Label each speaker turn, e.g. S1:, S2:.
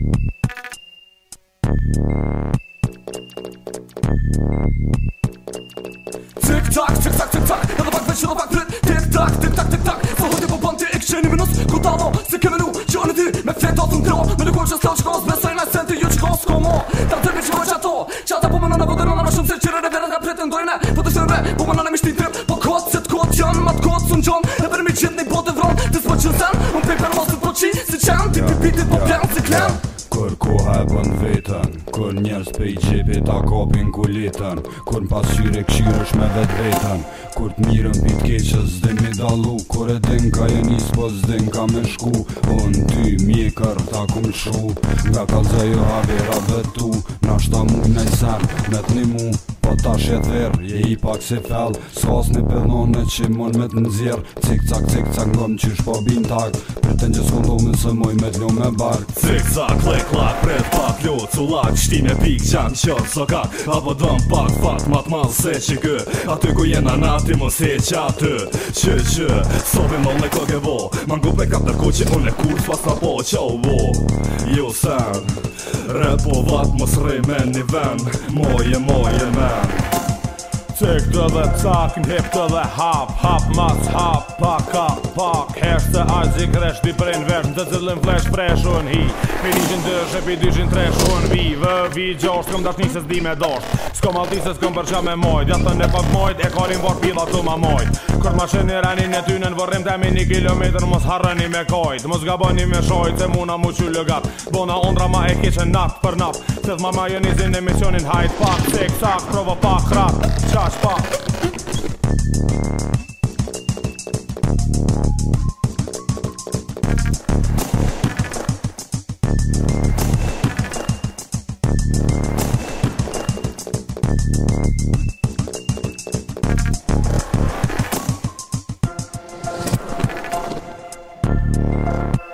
S1: Tik
S2: tak tik tak tik tak edhe pak veç edhe pak pret Tik tak tik tak tik tak po po bën ti e kësheni se që me fjet të ndro me lukon që s'ka qkos besoj na sen ti ju ta të me qkos qato që ata po më nana po dhe po po më nana mi po se për të për të se qen ti pipitit po se yeah.
S3: Kër koha e bën vetën Kër njerës pe i gjepi ta kopin ku Kër në pasyre këshirë është me vetë vetën Kër të mirën pitë keqës dhe me dalu Kër e din ka e njës po zden ka me shku O në ty mjekër ta ku më shku Nga kalzaj jo habera vetu Nga shta mu nëjë sen me të një mu Po ta shet verë, je i pak se fell Sko një pëllonë që mën me të nëzirë Cik cak cik cak ngëm po që shpo bim takë Për të një skonë dhomi së mëj me t'lo me barkë
S4: Cik cak lek lak bret pak jo cu lak me pik gjanë qërë sokak Apo A dëm pak fat mat malë se që gë Aty ku jena anati, mos se që aty Që që sobi mën në këgë vo Mangu pe kap të ku që unë e kur pas të po që u vo Ju sen Repo vat mos rëj me një ven Moje moje me Yeah.
S5: Cik të dhe cak, në hip të dhe hap Hap mas hap, pak hap pak Hesh të ajzi kresht i prejnë vesh Në të cilën flesh presh unë hi Mi dishin të shep i dishin vi Vë vi gjosh, s'kom dashni se s'di me dosh S'kom alti se s'kom përqa me mojt Ja të ne pak mojt, e karim vor pila të ma mojt Kër ma shenë i rani në ty në në vërrim një kilometr Mos harëni me kojt, mos gaboni me shojt Se muna mu që lëgat, bona ondra ma e kishen nat për nat Se thma ma jo e misionin hajt Pak, tek, sak, provo, pak,
S1: you